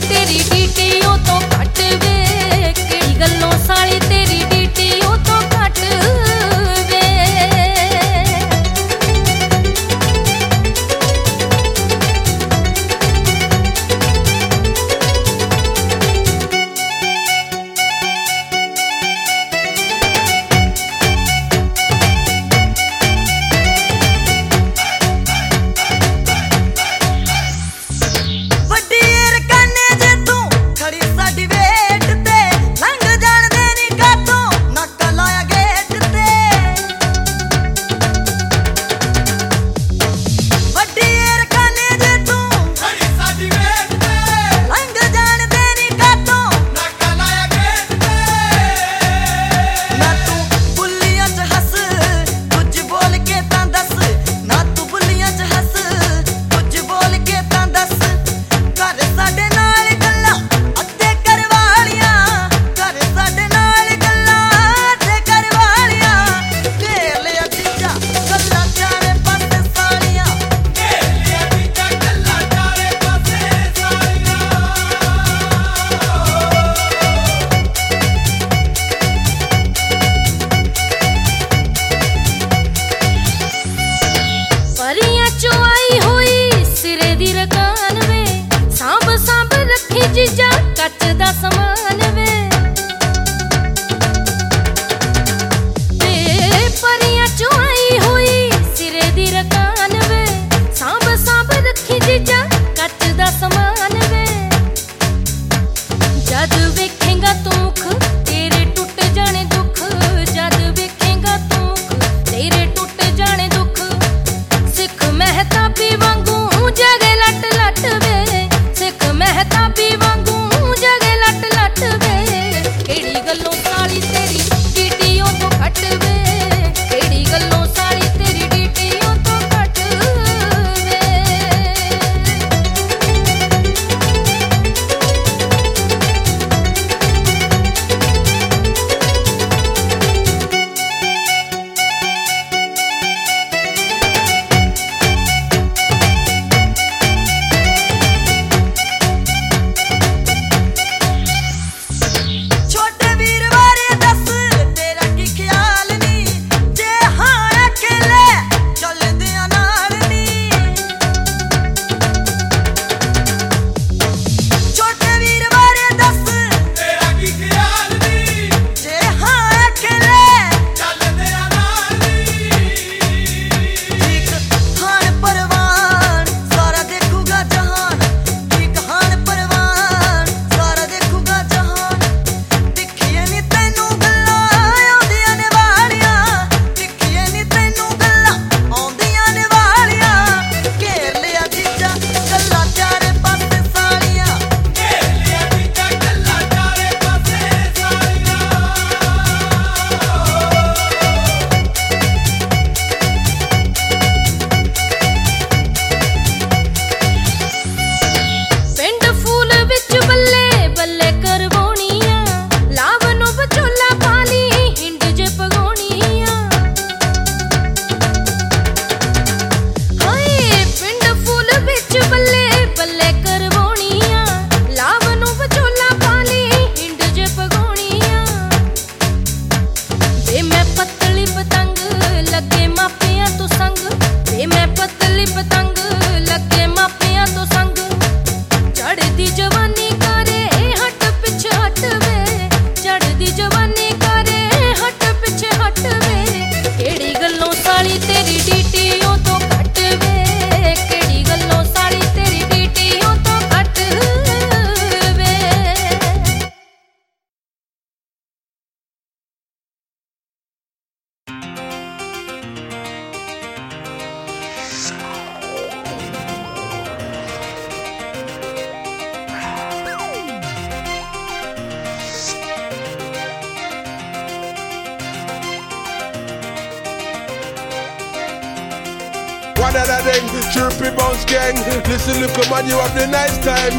तेरी गिटी ਕੱਚਦਾ ਸਮਾਂ One of them, chirpy bounce gang. Listen, look, man, you have the nice time.